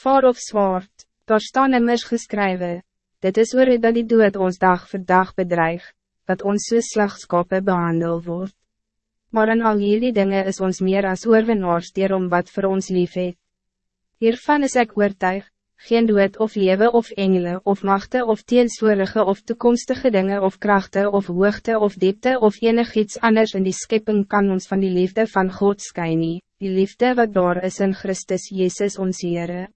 Vaar of zwaard, daar staan immers geskrywe, dit is oor dat die dood ons dag voor dag bedreig, dat ons so slagskappe behandel wordt. Maar in al jullie dingen is ons meer as oorwinnaars om wat voor ons lief het. Hiervan is ek oortuig, geen dood of lewe of engelen of machten of teensvorige of toekomstige dingen of krachten of hoogte of diepte of enig iets anders in die schepping kan ons van die liefde van God skyn nie, die liefde wat daar is in Christus Jezus ons Heere.